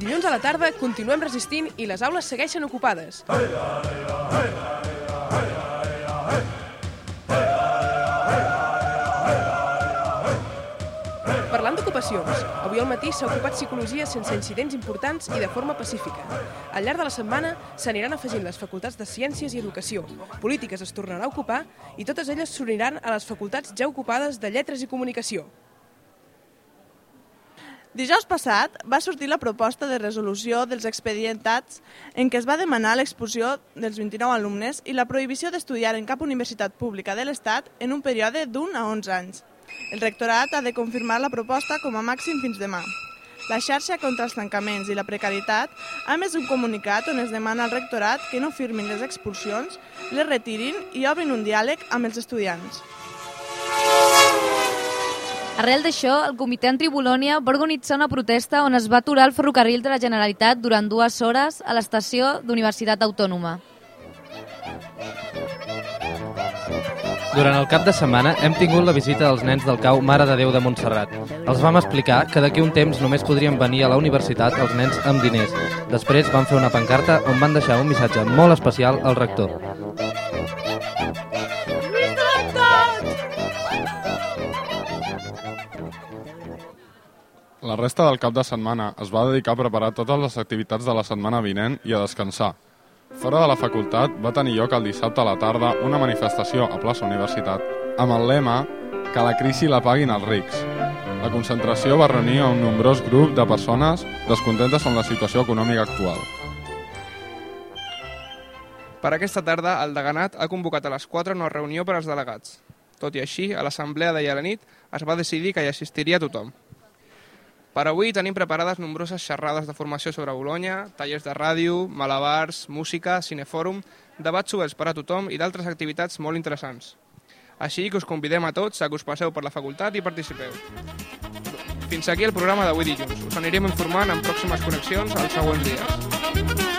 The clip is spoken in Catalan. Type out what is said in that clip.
dilluns a la tarda continuem resistint i les aules segueixen ocupades. Parlant d'ocupacions, avui al matí s'ha ocupat psicologia sense incidents importants i de forma pacífica. Al llarg de la setmana s'aniran afegint les facultats de Ciències i Educació, Polítiques es tornarà a ocupar i totes elles s'uniran a les facultats ja ocupades de Lletres i Comunicació. Dijous passat va sortir la proposta de resolució dels expedientats en què es va demanar l'expulsió dels 29 alumnes i la prohibició d'estudiar en cap universitat pública de l'Estat en un període d'un a 11 anys. El rectorat ha de confirmar la proposta com a màxim fins demà. La xarxa contra els tancaments i la precarietat ha més un comunicat on es demana al rectorat que no firmin les expulsions, les retirin i obrin un diàleg amb els estudiants. Arrel d'això, el comitè anti-Bolònia va organitzar una protesta on es va aturar el ferrocarril de la Generalitat durant dues hores a l'estació d'Universitat Autònoma. Durant el cap de setmana hem tingut la visita dels nens del cau Mare de Déu de Montserrat. Els vam explicar que d'aquí un temps només podrien venir a la universitat els nens amb diners. Després van fer una pancarta on van deixar un missatge molt especial al rector. La resta del cap de setmana es va dedicar a preparar totes les activitats de la setmana vinent i a descansar. Fora de la facultat va tenir lloc el dissabte a la tarda una manifestació a plaça Universitat amb el lema que la crisi la paguin els rics. La concentració va reunir a un nombrós grup de persones descontentes amb la situació econòmica actual. Per aquesta tarda, el deganat ha convocat a les 4 una reunió per als delegats. Tot i així, a l'assemblea d'ahir a la nit es va decidir que hi assistiria tothom. Per avui tenim preparades nombroses xerrades de formació sobre Bologna, tallers de ràdio, malabars, música, cinefòrum, debats oberts per a tothom i d'altres activitats molt interessants. Així que us convidem a tots a que us passeu per la facultat i participeu. Fins aquí el programa d'avui dilluns. Us anirem informant en pròximes connexions els següents dies.